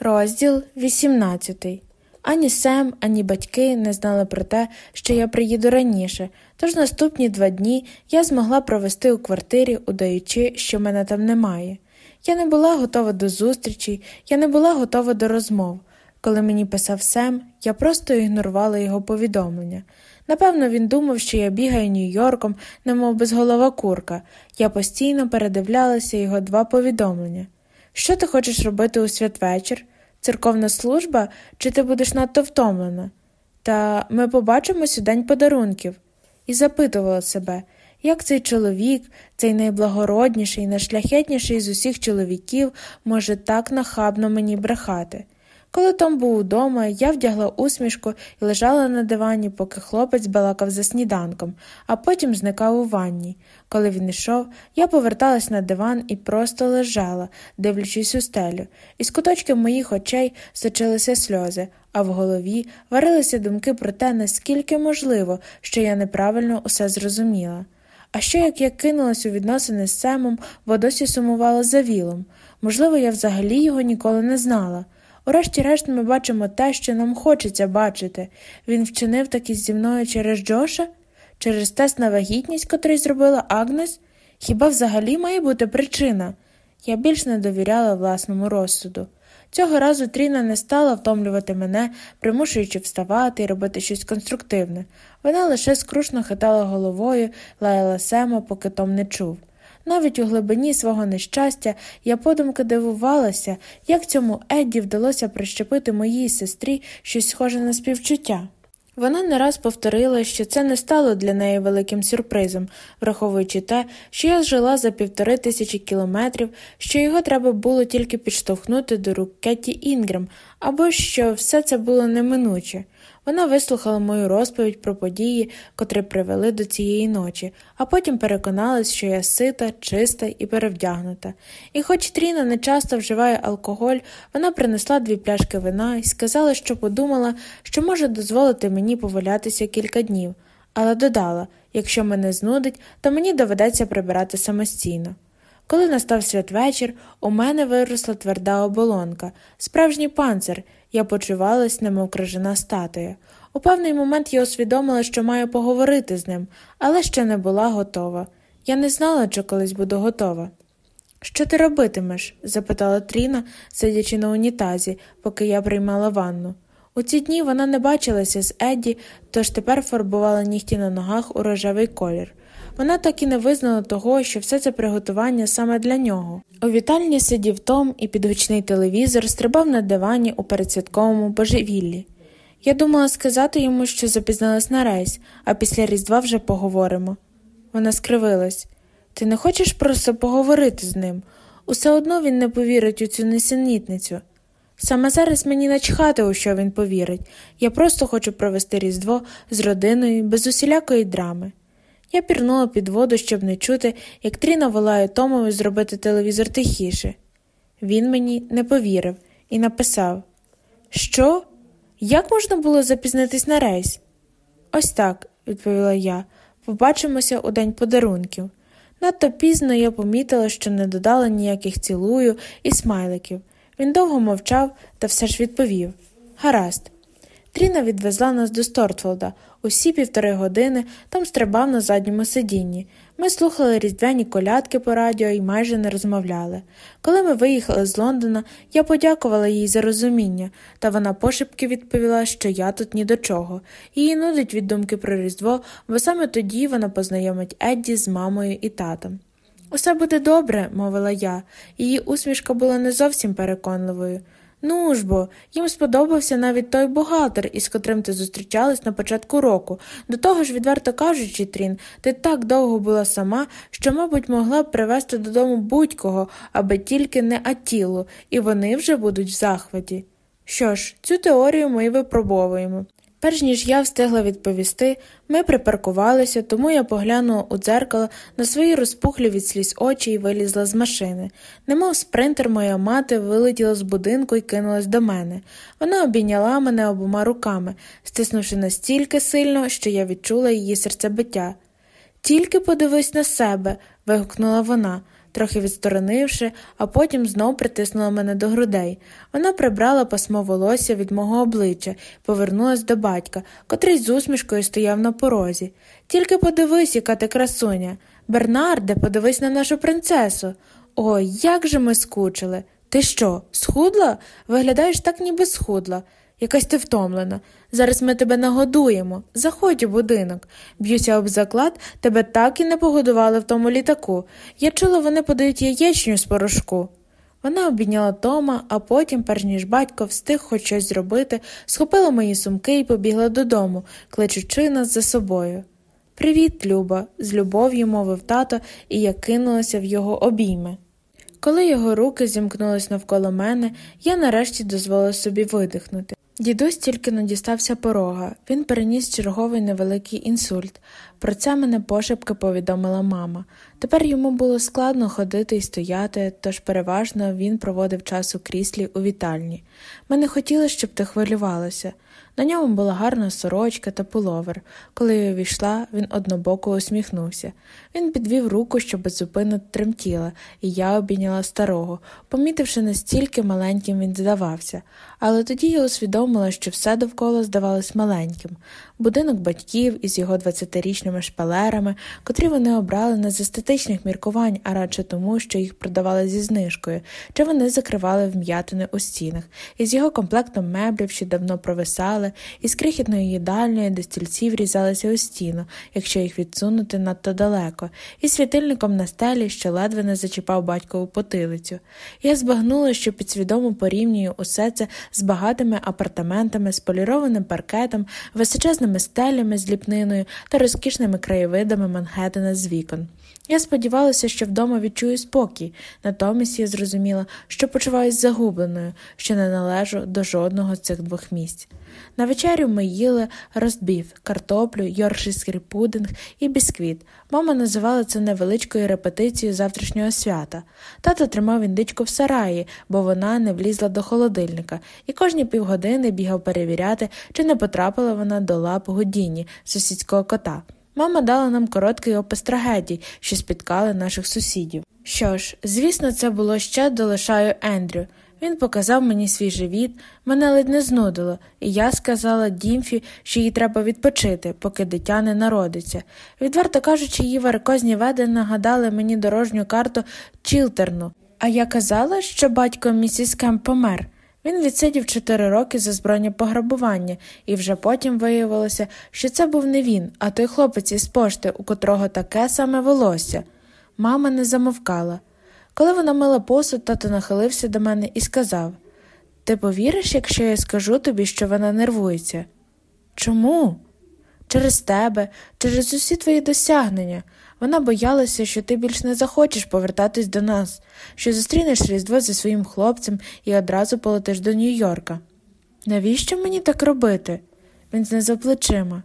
Розділ 18 Ані Сем, ані батьки не знали про те, що я приїду раніше, тож наступні два дні я змогла провести у квартирі, удаючи, що мене там немає. Я не була готова до зустрічі, я не була готова до розмов. Коли мені писав Сем, я просто ігнорувала його повідомлення. Напевно, він думав, що я бігаю Нью-Йорком, немов безголова курка. Я постійно передивлялася його два повідомлення. Що ти хочеш робити у святвечір? Церковна служба, чи ти будеш надто втомлена? Та ми побачимось у день подарунків. І запитувала себе, як цей чоловік, цей найблагородніший, найшляхетніший з усіх чоловіків, може так нахабно мені брехати. Коли Том був удома, я вдягла усмішку і лежала на дивані, поки хлопець балакав за сніданком, а потім зникав у ванні. Коли він йшов, я поверталась на диван і просто лежала, дивлячись у стелю. Із куточків моїх очей сочилися сльози, а в голові варилися думки про те, наскільки можливо, що я неправильно усе зрозуміла. А що як я кинулась у відносини з Семом, бо досі сумувала за вілом? Можливо, я взагалі його ніколи не знала. Урешті-решт ми бачимо те, що нам хочеться бачити. Він вчинив таки зі мною через Джоша, через тест на вагітність, котрий зробила Агнес. Хіба взагалі має бути причина? Я більш не довіряла власному розсуду. Цього разу Тріна не стала втомлювати мене, примушуючи вставати і робити щось конструктивне. Вона лише скрушно хитала головою, лаяла Сема, поки Том не чув. Навіть у глибині свого нещастя я подумки дивувалася, як цьому Едді вдалося прищепити моїй сестрі щось схоже на співчуття. Вона не раз повторила, що це не стало для неї великим сюрпризом, враховуючи те, що я жила за півтори тисячі кілометрів, що його треба було тільки підштовхнути до рук Кетті Інгрем, або що все це було неминуче. Вона вислухала мою розповідь про події, котрі привели до цієї ночі, а потім переконалась, що я сита, чиста і перевдягнута. І, хоч Тріна не часто вживає алкоголь, вона принесла дві пляшки вина і сказала, що подумала, що може дозволити мені повалятися кілька днів, але додала якщо мене знудить, то мені доведеться прибирати самостійно. Коли настав святвечір, у мене виросла тверда оболонка, справжній панцир, я почувалась, немов крижана статуя. У певний момент я усвідомила, що маю поговорити з ним, але ще не була готова. Я не знала, чи колись буду готова. Що ти робитимеш? запитала Тріна, сидячи на унітазі, поки я приймала ванну. У ці дні вона не бачилася з Едді, тож тепер фарбувала нігті на ногах у рожевий колір. Вона так і не визнала того, що все це приготування саме для нього. У вітальні сидів Том і під гучний телевізор стрибав на дивані у передсвятковому божевіллі. Я думала сказати йому, що запізналась на рейс, а після Різдва вже поговоримо. Вона скривилась. Ти не хочеш просто поговорити з ним? Усе одно він не повірить у цю несенітницю. Саме зараз мені начхати, у що він повірить. Я просто хочу провести Різдво з родиною без усілякої драми. Я пірнула під воду, щоб не чути, як Тріна волає Томові зробити телевізор тихіше. Він мені не повірив і написав Що? Як можна було запізнитись на рейс? Ось так, відповіла я. Побачимося у день подарунків. Надто пізно я помітила, що не додала ніяких цілую і смайликів. Він довго мовчав та все ж відповів Гаразд. Тріна відвезла нас до Стортфолда. Усі півтори години там стрибав на задньому сидінні. Ми слухали різдвяні колядки по радіо і майже не розмовляли. Коли ми виїхали з Лондона, я подякувала їй за розуміння, та вона пошепки відповіла, що я тут ні до чого. Її нудить від думки про Різдво, бо саме тоді вона познайомить Едді з мамою і татом. Усе буде добре, мовила я, її усмішка була не зовсім переконливою. Ну ж бо, їм сподобався навіть той бухгалтер, із котрим ти зустрічалась на початку року. До того ж, відверто кажучи, Трін, ти так довго була сама, що, мабуть, могла б привезти додому будь-кого, аби тільки не Атілу, і вони вже будуть в захваті. Що ж, цю теорію ми випробовуємо. Перш ніж я встигла відповісти, ми припаркувалися, тому я поглянула у дзеркало на свої розпухлі від сліз очі і вилізла з машини. Немов спринтер, моя мати вилетіла з будинку і кинулась до мене. Вона обійняла мене обома руками, стиснувши настільки сильно, що я відчула її серцебиття. Тільки подивись на себе. вигукнула вона. Трохи відсторонивши, а потім знов притиснула мене до грудей. Вона прибрала пасмо волосся від мого обличчя повернулась до батька, котрий з усмішкою стояв на порозі. Тільки подивись, яка ти красуня. Бернарде, подивись на нашу принцесу. Ой, як же ми скучили. Ти що, схудла? Виглядаєш так, ніби схудла. Якась ти втомлена. Зараз ми тебе нагодуємо. Заходь у будинок. Б'юся об заклад, тебе так і не погодували в тому літаку. Я чула, вони подають яєчню з порошку. Вона обійняла Тома, а потім, перш ніж батько встиг хоч щось зробити, схопила мої сумки і побігла додому, кличучи нас за собою. Привіт, Люба, з любов'ю мовив тато, і я кинулася в його обійми. Коли його руки зімкнулись навколо мене, я нарешті дозволила собі видихнути. Дідусь тільки не дістався порога, він переніс черговий невеликий інсульт. Про це мене пошепки повідомила мама. Тепер йому було складно ходити і стояти, тож переважно він проводив час у кріслі у вітальні. Ми не хотіли, щоб ти хвилювалася. На ньому була гарна сорочка та пуловер. Коли я увійшла, він однобоко усміхнувся. Він підвів руку, що беззупинно тремтіла, і я обійняла старого, помітивши, настільки маленьким він здавався. Але тоді я усвідомила, що все довкола здавалось маленьким. Будинок батьків із його двадцятирічними шпалерами, котрі вони обрали не з естетичних міркувань, а радше тому, що їх продавали зі знижкою, чи вони закривали вм'ятини у стінах, із його комплектом меблів, що давно провисали, із крихітною їдальною, де стільці врізалися у стіну, якщо їх відсунути надто далеко, і світильником на стелі, що ледве не зачіпав батькову потилицю. Я збагнула, що підсвідомо порівнюю усе це з багатими апартаментами, з полірованим паркетом, височезними стелями з ліпниною та розкішними краєвидами Манхеттена з вікон. Я сподівалася, що вдома відчую спокій, натомість я зрозуміла, що почуваюся загубленою, що не належу до жодного з цих двох місць. На вечерю ми їли розбів, картоплю, йоршиський пудинг і бісквіт. Мама називала це невеличкою репетицією завтрашнього свята. Тато тримав індичку в сараї, бо вона не влізла до холодильника, і кожні півгодини бігав перевіряти, чи не потрапила вона до лап Гудіні, сусідського кота. Мама дала нам короткий опис трагедій, що спіткали наших сусідів. Що ж, звісно, це було ще до лишаю Ендрю. Він показав мені свій живіт, мене ледь не знудило, і я сказала Дімфі, що їй треба відпочити, поки дитя не народиться. Відверто кажучи, її варикозні веди нагадали мені дорожню карту Чілтерну, а я казала, що батько місіс Кемп помер. Він відсидів чотири роки за збройне пограбування, і вже потім виявилося, що це був не він, а той хлопець із пошти, у котрого таке саме волосся. Мама не замовкала. Коли вона мила посуд, тато нахилився до мене і сказав Ти повіриш, якщо я скажу тобі, що вона нервується? Чому? Через тебе, через усі твої досягнення. Вона боялася, що ти більш не захочеш повертатись до нас, що зустрінеш Різдво зі своїм хлопцем і одразу полетиш до Нью-Йорка. Навіщо мені так робити? Він знизав плечима.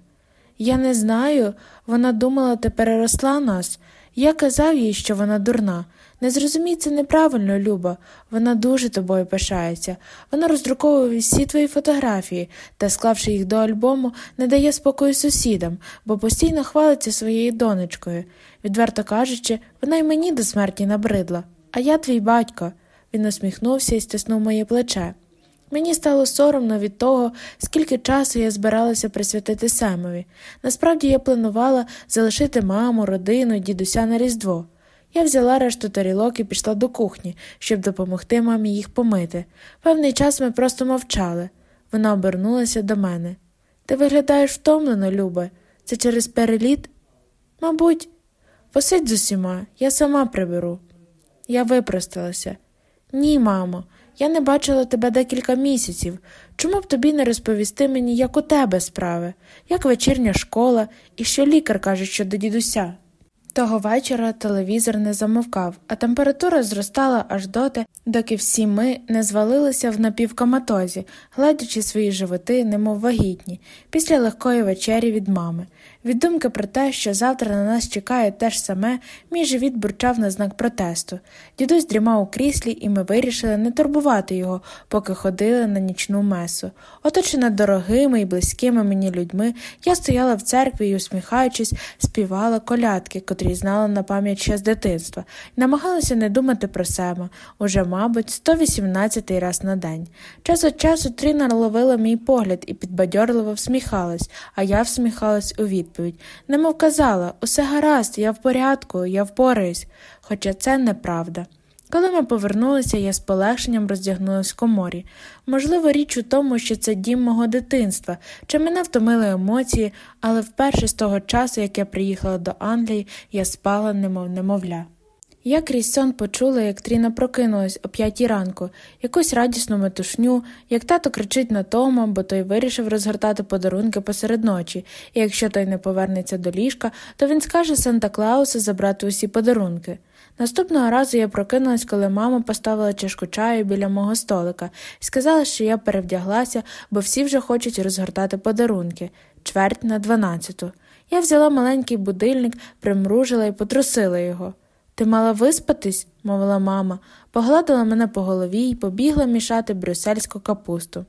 Я не знаю, вона думала, ти переросла нас. Я казав їй, що вона дурна. Не зрозумій це неправильно, Люба. Вона дуже тобою пишається. Вона роздруковує всі твої фотографії та, склавши їх до альбому, не дає спокою сусідам, бо постійно хвалиться своєю донечкою. Відверто кажучи, вона й мені до смерті набридла. А я твій батько. Він усміхнувся і стиснув моє плече. Мені стало соромно від того, скільки часу я збиралася присвятити Семові. Насправді я планувала залишити маму, родину, дідуся на Різдво. Я взяла решту тарілок і пішла до кухні, щоб допомогти мамі їх помити. Певний час ми просто мовчали. Вона обернулася до мене. Ти виглядаєш втомлено, Любе. Це через переліт? Мабуть, посидь з усіма, я сама приберу. Я випросталася. Ні, мамо, я не бачила тебе декілька місяців. Чому б тобі не розповісти мені, як у тебе справи, як вечірня школа і що лікар каже щодо дідуся? Того вечора телевізор не замовкав, а температура зростала аж доти, доки всі ми не звалилися в напівкоматозі, гладячи свої животи, немов вагітні, після легкої вечері від мами. Від думки про те, що завтра на нас чекає те ж саме, мій живіт бурчав на знак протесту. Дідусь дрімав у кріслі, і ми вирішили не турбувати його, поки ходили на нічну месу. Оточена дорогими і близькими мені людьми, я стояла в церкві і, усміхаючись, співала колядки, котрі знала на пам'ять ще з дитинства, і намагалася не думати про себе уже, мабуть, 118-й раз на день. Час від часу Тріна ловила мій погляд і підбадьорливо всміхалась, а я всміхалась у відповідь. Немов казала усе гаразд, я в порядку, я впораюсь, хоча це неправда. Коли ми повернулися, я з полегшенням роздягнулася в коморі. Можливо, річ у тому, що це дім мого дитинства, чи мене втомили емоції, але вперше з того часу, як я приїхала до Англії, я спала, немов немовля. Я крізь сон почула, як Тріна прокинулась о п'ятій ранку, якусь радісну метушню, як тато кричить на Тома, бо той вирішив розгортати подарунки посеред ночі, і якщо той не повернеться до ліжка, то він скаже Санта Клаусу забрати усі подарунки. Наступного разу я прокинулась, коли мама поставила чашку чаю біля мого столика і сказала, що я перевдяглася, бо всі вже хочуть розгортати подарунки чверть на дванадцяту. Я взяла маленький будильник, примружила і потрусила його. Ти мала виспатись, мовила мама, погладила мене по голові і побігла мішати брюссельську капусту.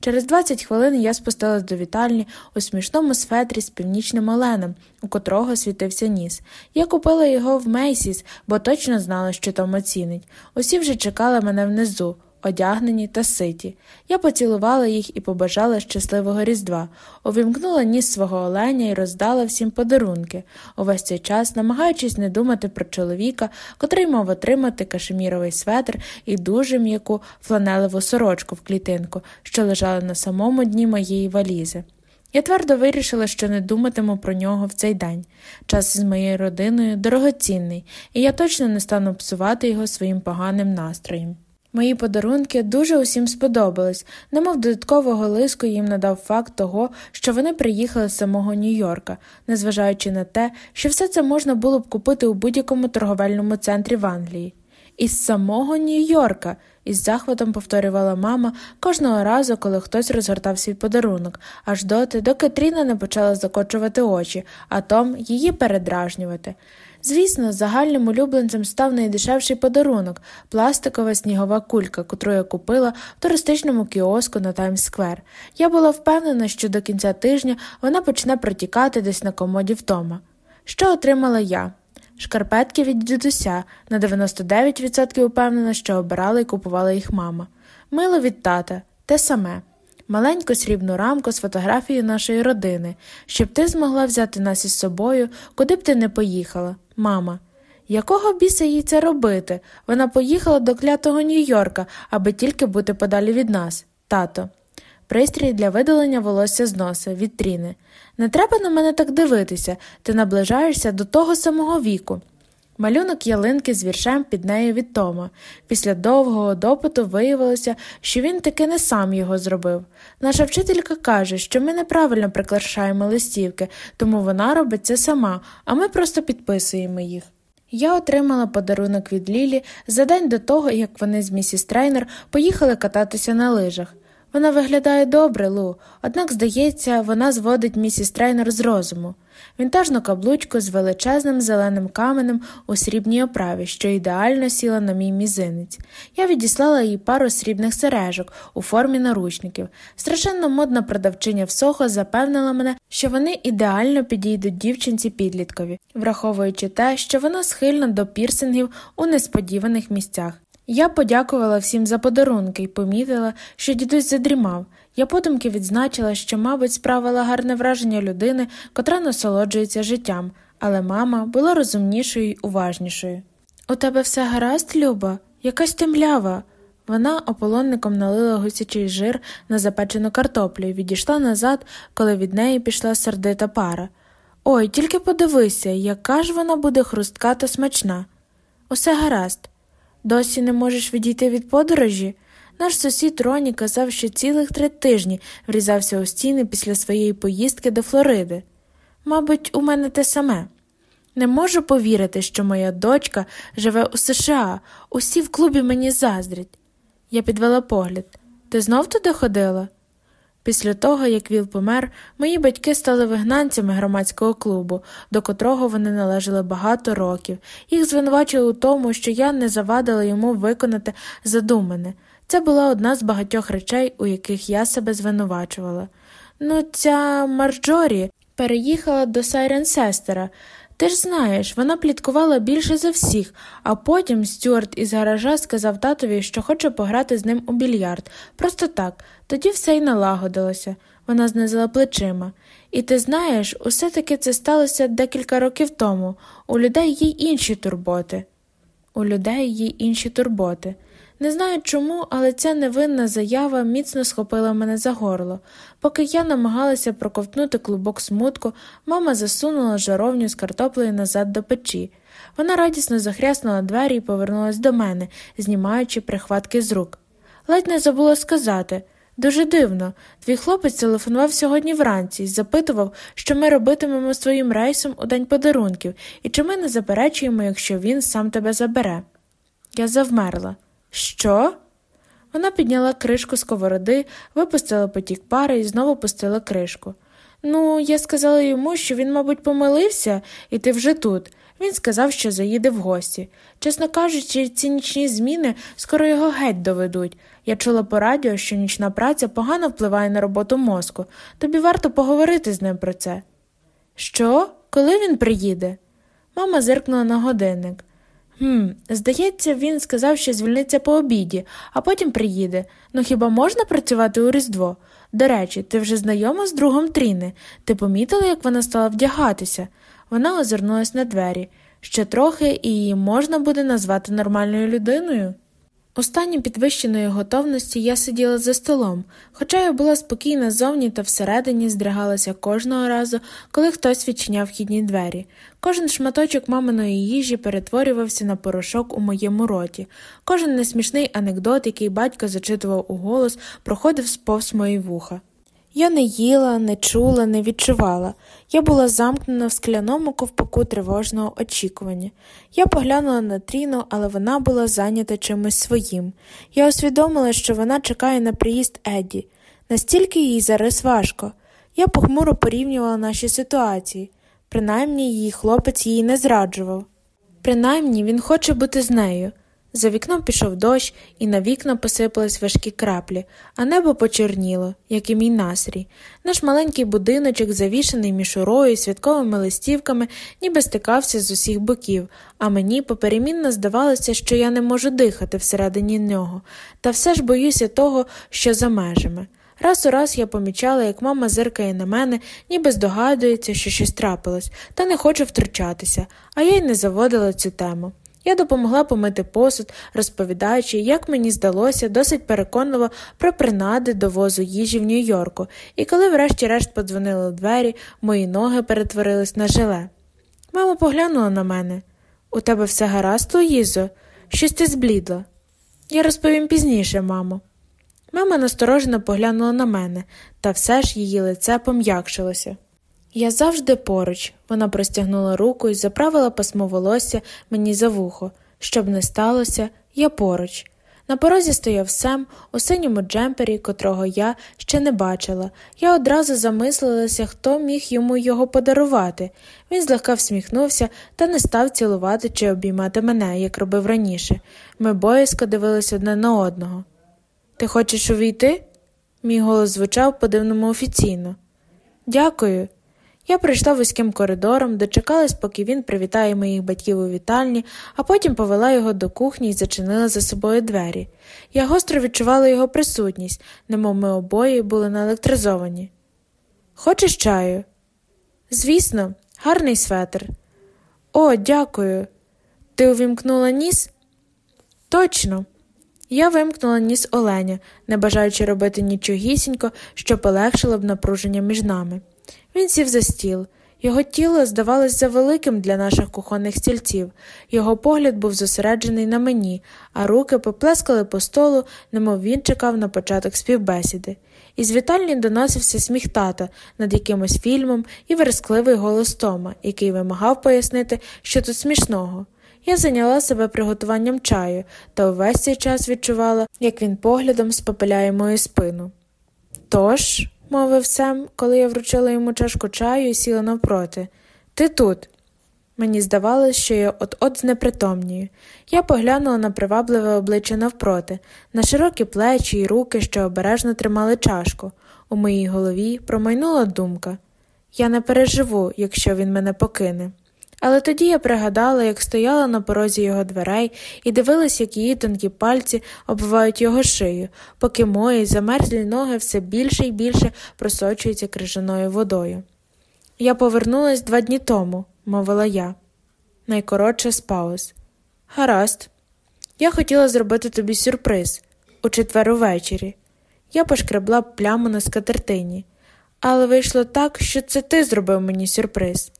Через 20 хвилин я спустилась до вітальні у смішному светрі з північним оленем, у котрого світився ніс. Я купила його в Мейсіс, бо точно знала, що там оцінить. Усі вже чекали мене внизу одягнені та ситі. Я поцілувала їх і побажала щасливого Різдва, увімкнула ніс свого оленя і роздала всім подарунки, увесь цей час, намагаючись не думати про чоловіка, котрий мав отримати кашеміровий светр і дуже м'яку фланелеву сорочку в клітинку, що лежала на самому дні моєї валізи. Я твердо вирішила, що не думатиму про нього в цей день. Час із моєю родиною дорогоцінний, і я точно не стану псувати його своїм поганим настроєм. Мої подарунки дуже усім сподобались, немов додаткового лиску їм надав факт того, що вони приїхали з самого Нью-Йорка, незважаючи на те, що все це можна було б купити у будь-якому торговельному центрі в Англії. Із самого Нью-Йорка, із захватом повторювала мама кожного разу, коли хтось розгортав свій подарунок, аж доти, доки Тріна не почала закочувати очі, а Том її передражнювати. Звісно, загальним улюбленцем став найдешевший подарунок пластикова снігова кулька, котру я купила в туристичному кіоску на Таймс-сквер. Я була впевнена, що до кінця тижня вона почне протікати десь на комоді вдома. Що отримала я? Шкарпетки від дідуся на 99% упевнена, що обирала і купувала їх мама. Мило від тата те саме маленьку срібну рамку з фотографією нашої родини, щоб ти змогла взяти нас із собою, куди б ти не поїхала. Мама. Якого біса їй це робити? Вона поїхала до клятого Нью-Йорка, аби тільки бути подалі від нас. Тато. Пристрій для видалення волосся з носа від. Не треба на мене так дивитися, ти наближаєшся до того самого віку. Малюнок ялинки з віршем під нею від Тома. Після довгого допиту виявилося, що він таки не сам його зробив. Наша вчителька каже, що ми неправильно прикрашаємо листівки, тому вона робить це сама, а ми просто підписуємо їх. Я отримала подарунок від Лілі за день до того, як вони з місіс Трейнер поїхали кататися на лижах. Вона виглядає добре, Лу, однак, здається, вона зводить місіс Трейнер з розуму. Вінтажну каблучку з величезним зеленим каменем у срібній оправі, що ідеально сіла на мій мізинець. Я відіслала їй пару срібних сережок у формі наручників. Страшенно модна продавчиня в Сохо запевнила мене, що вони ідеально підійдуть дівчинці підліткові, враховуючи те, що вона схильна до пірсингів у несподіваних місцях. Я подякувала всім за подарунки і помітила, що дідусь задрімав. Я подумки відзначила, що, мабуть, справила гарне враження людини, котра насолоджується життям, але мама була розумнішою й уважнішою. У тебе все гаразд, Люба, якась темлява. Вона ополонником налила гусячий жир на запечену картоплю і відійшла назад, коли від неї пішла сердита пара. Ой, тільки подивися, яка ж вона буде хрустка та смачна. Усе гаразд. Досі не можеш відійти від подорожі? Наш сусід Роні казав, що цілих три тижні врізався у стіни після своєї поїздки до Флориди. Мабуть, у мене те саме. Не можу повірити, що моя дочка живе у США, усі в клубі мені заздрять. Я підвела погляд. Ти знов туди ходила? Після того, як Віл помер, мої батьки стали вигнанцями громадського клубу, до котрого вони належали багато років. Їх звинувачили у тому, що я не завадила йому виконати задумане. Це була одна з багатьох речей, у яких я себе звинувачувала. Ну, ця Марджорі переїхала до Сайренсестера. Ти ж знаєш, вона пліткувала більше за всіх, а потім Стюарт із гаража сказав татові, що хоче пограти з ним у більярд. Просто так, тоді все й налагодилося. Вона знизила плечима. І ти знаєш, усе таки це сталося декілька років тому. У людей є інші турботи. У людей є інші турботи. Не знаю чому, але ця невинна заява міцно схопила мене за горло. Поки я намагалася проковтнути клубок смутку, мама засунула жаровню з картоплею назад до печі. Вона радісно захряснула двері і повернулась до мене, знімаючи прихватки з рук. Ледь не забула сказати дуже дивно, твій хлопець телефонував сьогодні вранці і запитував, що ми робитимемо своїм рейсом у день подарунків, і чи ми не заперечуємо, якщо він сам тебе забере. Я завмерла. Що? Вона підняла кришку сковороди, випустила потік пари і знову пустила кришку. Ну, я сказала йому, що він, мабуть, помилився, і ти вже тут. Він сказав, що заїде в гості. Чесно кажучи, ці нічні зміни скоро його геть доведуть. Я чула по радіо, що нічна праця погано впливає на роботу мозку. Тобі варто поговорити з ним про це. Що? Коли він приїде? Мама зиркнула на годинник. Хм, здається, він сказав, що звільниться по обіді, а потім приїде. Ну хіба можна працювати у Різдво? До речі, ти вже знайома з другом Тріни. Ти помітила, як вона стала вдягатися? Вона озирнулась на двері. Ще трохи і її можна буде назвати нормальною людиною. У стані підвищеної готовності я сиділа за столом, хоча я була спокійна зовні та всередині здригалася кожного разу, коли хтось відчиняв вхідні двері. Кожен шматочок маминої їжі перетворювався на порошок у моєму роті, кожен несмішний анекдот, який батько зачитував у голос, проходив сповз мої вуха. Я не їла, не чула, не відчувала. Я була замкнена в скляному ковпаку тривожного очікування. Я поглянула на Тріну, але вона була зайнята чимось своїм. Я усвідомила, що вона чекає на приїзд Едді. Настільки їй зараз важко. Я похмуро порівнювала наші ситуації. Принаймні її хлопець її не зраджував. Принаймні він хоче бути з нею. За вікном пішов дощ, і на вікна посипались важкі краплі, а небо почорніло, як і мій настрій. Наш маленький будиночок, завішаний мішурою і святковими листівками, ніби стикався з усіх боків, а мені поперемінно здавалося, що я не можу дихати всередині нього, та все ж боюся того, що за межами. Раз у раз я помічала, як мама зиркає на мене, ніби здогадується, що щось трапилось, та не хоче втручатися, а я й не заводила цю тему. Я допомогла помити посуд, розповідаючи, як мені здалося, досить переконливо про принади до возу їжі в Нью-Йорку, і коли врешті-решт подзвонили у двері, мої ноги перетворились на желе. Мама поглянула на мене. У тебе все гаразд, Луїзо? Щось ти зблідла. Я розповім пізніше, мамо. Мама насторожено поглянула на мене, та все ж її лице пом'якшилося. Я завжди поруч. Вона простягнула руку і заправила пасмо волосся мені за вухо. Щоб не сталося, я поруч. На порозі стояв Сем у синьому джемпері, котрого я ще не бачила. Я одразу замислилася, хто міг йому його подарувати. Він злегка всміхнувся та не став цілувати чи обіймати мене, як робив раніше. Ми боязко дивилися одне на одного. Ти хочеш увійти? Мій голос звучав по дивному офіційно. Дякую. Я прийшла вузьким коридором, дочекалась, поки він привітає моїх батьків у вітальні, а потім повела його до кухні і зачинила за собою двері. Я гостро відчувала його присутність, немов ми обоє були наелектризовані. Хочеш чаю? Звісно, гарний светр. О, дякую. Ти увімкнула ніс? Точно. Я вимкнула ніс Оленя, не бажаючи робити нічогісінько, що полегшило б напруження між нами. Він сів за стіл. Його тіло здавалось завеликим для наших кухонних стільців, його погляд був зосереджений на мені, а руки поплескали по столу, немов він чекав на початок співбесіди. Із вітальні доносився сміх тата над якимось фільмом і верескливий голос Тома, який вимагав пояснити, що тут смішного. Я зайняла себе приготуванням чаю та увесь цей час відчувала, як він поглядом спопиляє мою спину. Тож. Мовив Сем, коли я вручила йому чашку чаю і сіла навпроти. Ти тут. Мені здавалось, що я от-от знепритомнію. Я поглянула на привабливе обличчя навпроти, на широкі плечі й руки, що обережно тримали чашку. У моїй голові промайнула думка я не переживу, якщо він мене покине. Але тоді я пригадала, як стояла на порозі його дверей і дивилась, як її тонкі пальці обвивають його шию, поки мої замерзлі ноги все більше і більше просочуються крижаною водою. Я повернулась два дні тому, мовила я. Найкоротше з пауз. Гаразд, я хотіла зробити тобі сюрприз у четвер увечері. Я пошкребла пляму на скатертині, але вийшло так, що це ти зробив мені сюрприз.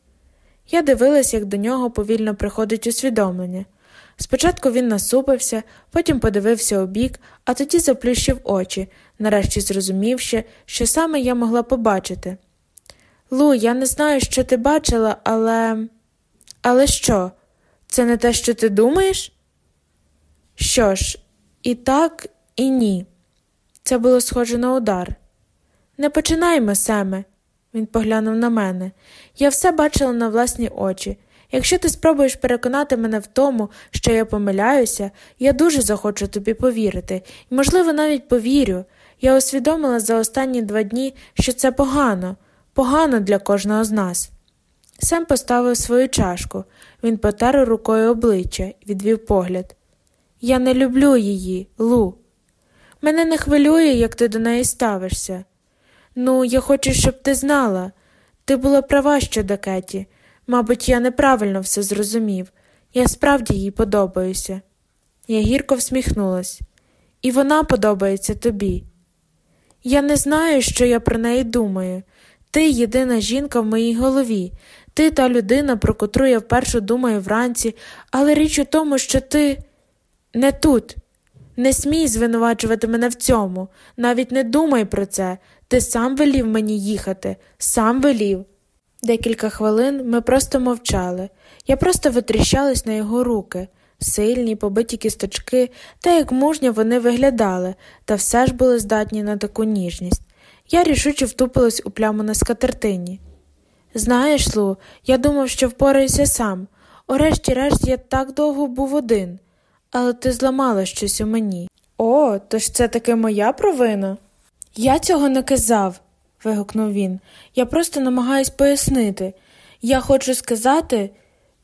Я дивилась, як до нього повільно приходить усвідомлення. Спочатку він насупився, потім подивився у бік, а тоді заплющив очі, нарешті зрозумівши, що саме я могла побачити. Лу, я не знаю, що ти бачила, але. Але що? Це не те, що ти думаєш? Що ж, і так, і ні. Це було схоже на удар. Не починаймо, Семе. Він поглянув на мене. Я все бачила на власні очі. Якщо ти спробуєш переконати мене в тому, що я помиляюся, я дуже захочу тобі повірити, і, можливо, навіть повірю. Я усвідомила за останні два дні, що це погано, погано для кожного з нас. Сем поставив свою чашку, він потер рукою обличчя і відвів погляд. Я не люблю її, Лу. Мене не хвилює, як ти до неї ставишся. Ну, я хочу, щоб ти знала. Ти була права щодо Кеті. Мабуть, я неправильно все зрозумів. Я справді їй подобаюся. Я гірко всміхнулась. І вона подобається тобі. Я не знаю, що я про неї думаю. Ти єдина жінка в моїй голові, ти та людина, про котру я вперше думаю вранці, але річ у тому, що ти не тут. Не смій звинувачувати мене в цьому, навіть не думай про це. Ти сам велів мені їхати, сам велів. Декілька хвилин ми просто мовчали. Я просто витріщалась на його руки, сильні, побиті кісточки, та як мужньо вони виглядали, та все ж були здатні на таку ніжність. Я рішуче втупилась у пляму на скатертині. Знаєш, Лу, я думав, що впораюся сам. Урешті-решт я так довго був один, але ти зламала щось у мені. О, то ж це таки моя провина? Я цього не казав, вигукнув він. Я просто намагаюсь пояснити. Я хочу сказати,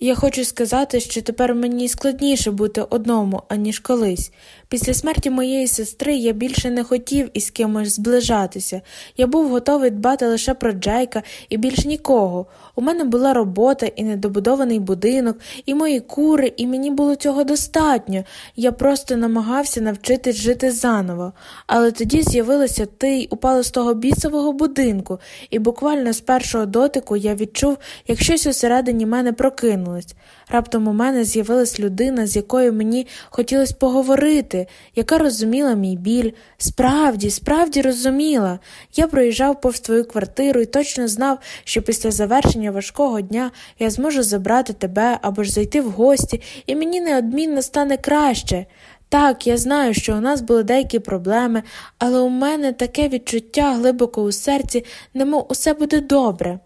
я хочу сказати, що тепер мені складніше бути одному, аніж колись. Після смерті моєї сестри я більше не хотів із кимось зближатися. Я був готовий дбати лише про Джейка і більш нікого. У мене була робота і недобудований будинок, і мої кури, і мені було цього достатньо. Я просто намагався навчитись жити заново. Але тоді з'явилася ти й упала з того бісового будинку, і буквально з першого дотику я відчув, як щось усередині мене прокинулось. Раптом у мене з'явилась людина, з якою мені хотілося поговорити, яка розуміла мій біль. Справді, справді розуміла. Я проїжджав повз твою квартиру і точно знав, що після завершення важкого дня я зможу забрати тебе або ж зайти в гості, і мені неодмінно стане краще. Так, я знаю, що у нас були деякі проблеми, але у мене таке відчуття глибоко у серці, немов усе буде добре.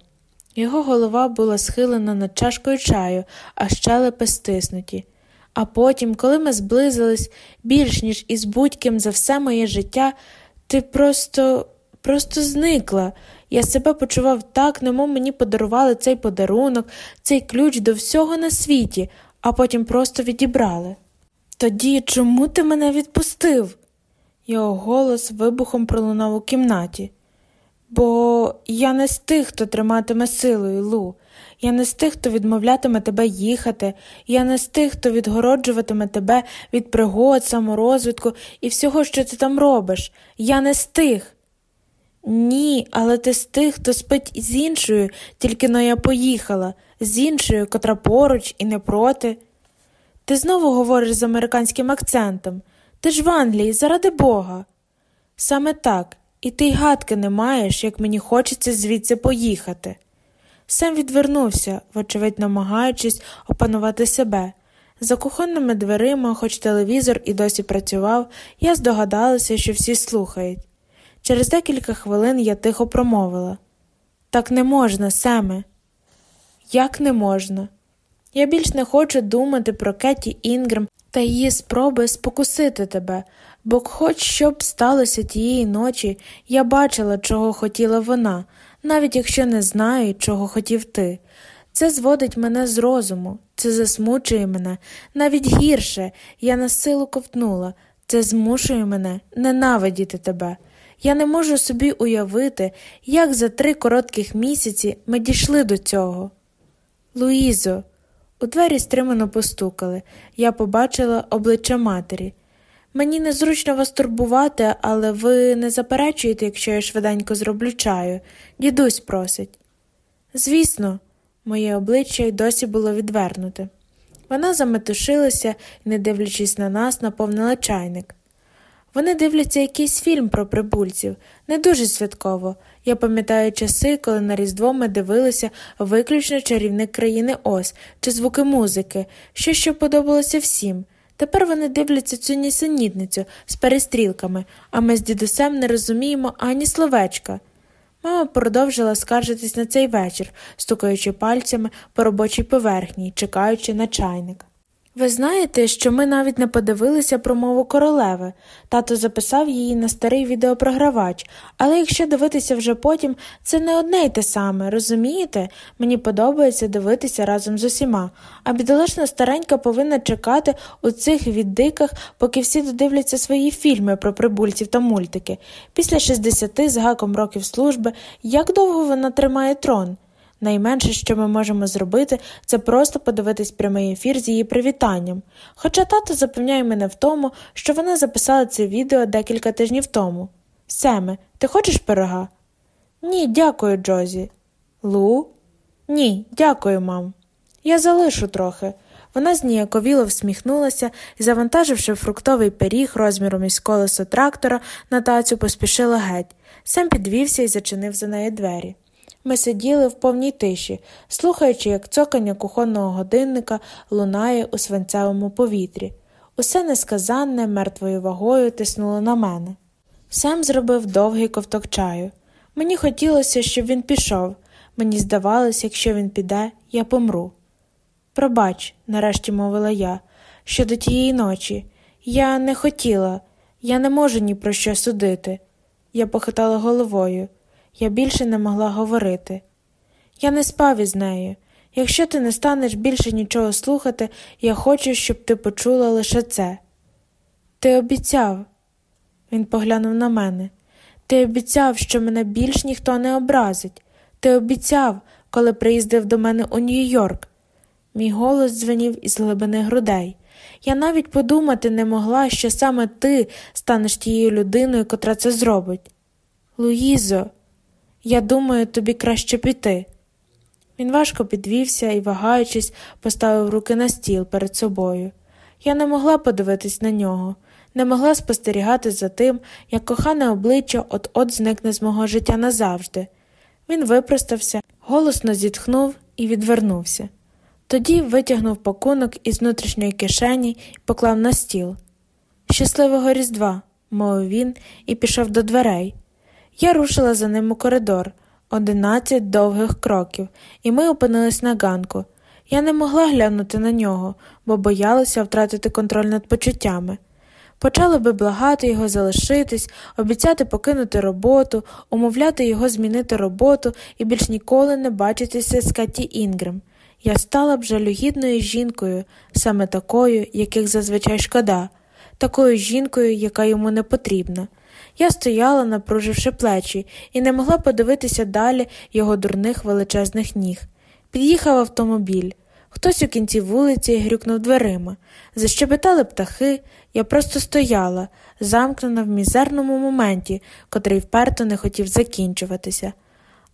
Його голова була схилена над чашкою чаю, а щелепи стиснуті. А потім, коли ми зблизились більш ніж із будь-ким за все моє життя, ти просто, просто зникла. Я себе почував так, немов мені подарували цей подарунок, цей ключ до всього на світі, а потім просто відібрали. Тоді чому ти мене відпустив? Його голос вибухом пролунав у кімнаті. Бо я не з тих, хто триматиме силою, Лу. Я не з тих, хто відмовлятиме тебе їхати, я не з тих, хто відгороджуватиме тебе від пригод, саморозвитку і всього, що ти там робиш. Я не з тих. Ні, але ти з тих, хто спить з іншою, тільки но я поїхала, з іншою, котра поруч і не проти. Ти знову говориш з американським акцентом. Ти ж в Англії, заради Бога. Саме так, і ти й гадки не маєш, як мені хочеться звідси поїхати. Сем відвернувся, вочевидь, намагаючись опанувати себе. За кухонними дверима, хоч телевізор і досі працював, я здогадалася, що всі слухають. Через декілька хвилин я тихо промовила так не можна, Семе. Як не можна? Я більш не хочу думати про Кеті Інгрем та її спроби спокусити тебе, бо, хоч що б сталося тієї ночі, я бачила, чого хотіла вона, навіть якщо не знаю, чого хотів ти. Це зводить мене з розуму, це засмучує мене, навіть гірше я на силу ковтнула, це змушує мене ненавидіти тебе. Я не можу собі уявити, як за три коротких місяці ми дійшли до цього. Луїзо, у двері стримано постукали. Я побачила обличчя матері. Мені незручно вас турбувати, але ви не заперечуєте, якщо я швиденько зроблю чаю. Дідусь просить. Звісно, моє обличчя й досі було відвернуте. Вона заметушилася і, не дивлячись на нас, наповнила чайник. Вони дивляться якийсь фільм про прибульців, не дуже святково. Я пам'ятаю часи, коли на Різдво ми дивилися виключно чарівник країни Ос чи звуки музики, що що подобалося всім. Тепер вони дивляться цю нісенітницю з перестрілками, а ми з дідусем не розуміємо ані словечка. Мама продовжила скаржитись на цей вечір, стукаючи пальцями по робочій поверхні, чекаючи на чайник. Ви знаєте, що ми навіть не подивилися промову королеви. Тато записав її на старий відеопрогравач, але якщо дивитися вже потім, це не одне й те саме, розумієте? Мені подобається дивитися разом з усіма, а бідолашна старенька повинна чекати у цих віддиках, поки всі додивляться свої фільми про прибульців та мультики. Після 60 з гаком років служби, як довго вона тримає трон? Найменше, що ми можемо зробити, це просто подивитись прямий ефір з її привітанням. Хоча тато запевняє мене в тому, що вона записала це відео декілька тижнів тому. Семе, ти хочеш пирога? Ні, дякую, Джозі. Лу? Ні, дякую, мам. Я залишу трохи. Вона зніяковіло всміхнулася і, завантаживши фруктовий пиріг розміром із колеса трактора, на тацю поспішила геть. Сам підвівся і зачинив за неї двері. Ми сиділи в повній тиші, слухаючи, як цокання кухонного годинника лунає у свинцевому повітрі. Усе несказанне мертвою вагою тиснуло на мене. Сем зробив довгий ковток чаю. Мені хотілося, щоб він пішов. Мені здавалося, якщо він піде, я помру. Пробач, нарешті мовила я, що до тієї ночі. Я не хотіла, я не можу ні про що судити. Я похитала головою. Я більше не могла говорити. Я не спав із нею. Якщо ти не станеш більше нічого слухати, я хочу, щоб ти почула лише це. Ти обіцяв, він поглянув на мене. Ти обіцяв, що мене більш ніхто не образить. Ти обіцяв, коли приїздив до мене у Нью-Йорк. Мій голос дзвенів із глибини грудей. Я навіть подумати не могла, що саме ти станеш тією людиною, котра це зробить. Луїзо, я думаю, тобі краще піти. Він важко підвівся і, вагаючись, поставив руки на стіл перед собою. Я не могла подивитись на нього, не могла спостерігати за тим, як кохане обличчя от от зникне з мого життя назавжди. Він випростався, голосно зітхнув і відвернувся. Тоді витягнув пакунок із внутрішньої кишені і поклав на стіл. Щасливого Різдва, мовив він і пішов до дверей. Я рушила за ним у коридор, одинадцять довгих кроків, і ми опинились на ганку. Я не могла глянути на нього, бо боялася втратити контроль над почуттями. Почала би благати його залишитись, обіцяти покинути роботу, умовляти його змінити роботу і більш ніколи не бачитися з Каті Інгрем. Я стала б жалюгідною жінкою, саме такою, яких зазвичай шкода, такою жінкою, яка йому не потрібна. Я стояла, напруживши плечі, і не могла подивитися далі його дурних величезних ніг. Під'їхав автомобіль. Хтось у кінці вулиці грюкнув дверима. Защебетали птахи, я просто стояла, замкнена в мізерному моменті, котрий вперто не хотів закінчуватися.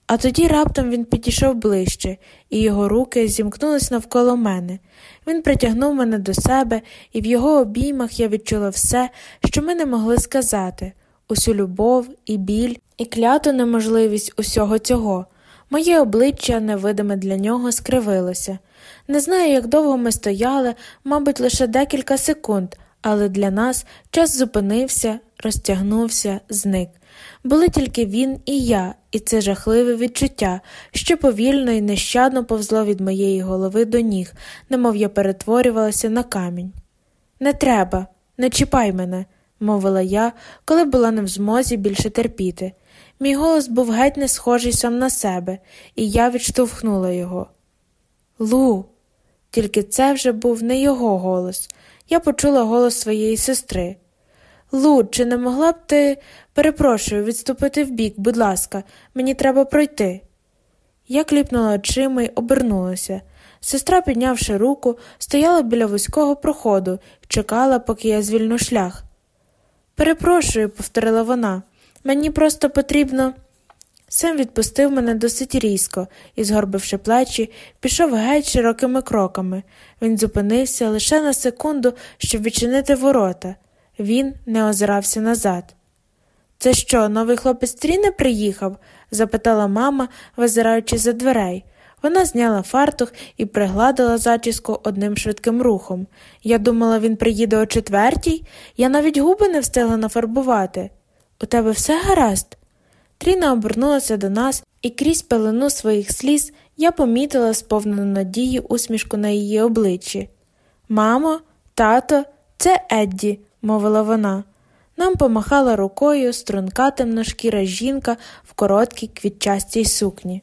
А тоді раптом він підійшов ближче, і його руки зімкнулись навколо мене. Він притягнув мене до себе, і в його обіймах я відчула все, що ми не могли сказати усю любов і біль, і кляту неможливість усього цього. Моє обличчя, невидиме для нього, скривилося. Не знаю, як довго ми стояли, мабуть, лише декілька секунд, але для нас час зупинився, розтягнувся, зник. Були тільки він і я, і це жахливе відчуття, що повільно і нещадно повзло від моєї голови до ніг, немов я перетворювалася на камінь. Не треба, не чіпай мене, мовила я, коли була не в змозі більше терпіти. Мій голос був геть не схожий сам на себе, і я відштовхнула його. Лу, тільки це вже був не його голос. Я почула голос своєї сестри. Лу, чи не могла б ти, перепрошую, відступити вбік, будь ласка, мені треба пройти. Я кліпнула очима й обернулася. Сестра, піднявши руку, стояла біля вузького проходу чекала, поки я звільну шлях. Перепрошую, повторила вона, мені просто потрібно. Сем відпустив мене досить різко і, згорбивши плечі, пішов геть широкими кроками. Він зупинився лише на секунду, щоб відчинити ворота. Він не озирався назад. Це що, новий хлопець Тріне приїхав? запитала мама, визираючи за дверей. Вона зняла фартух і пригладила зачіску одним швидким рухом. Я думала, він приїде о четвертій, я навіть губи не встигла нафарбувати. У тебе все гаразд? Тріна обернулася до нас, і крізь пелену своїх сліз я помітила сповнену надії усмішку на її обличчі. Мамо, тато, це Едді, мовила вона. Нам помахала рукою струнка темношкіра жінка в короткій квітчастій сукні.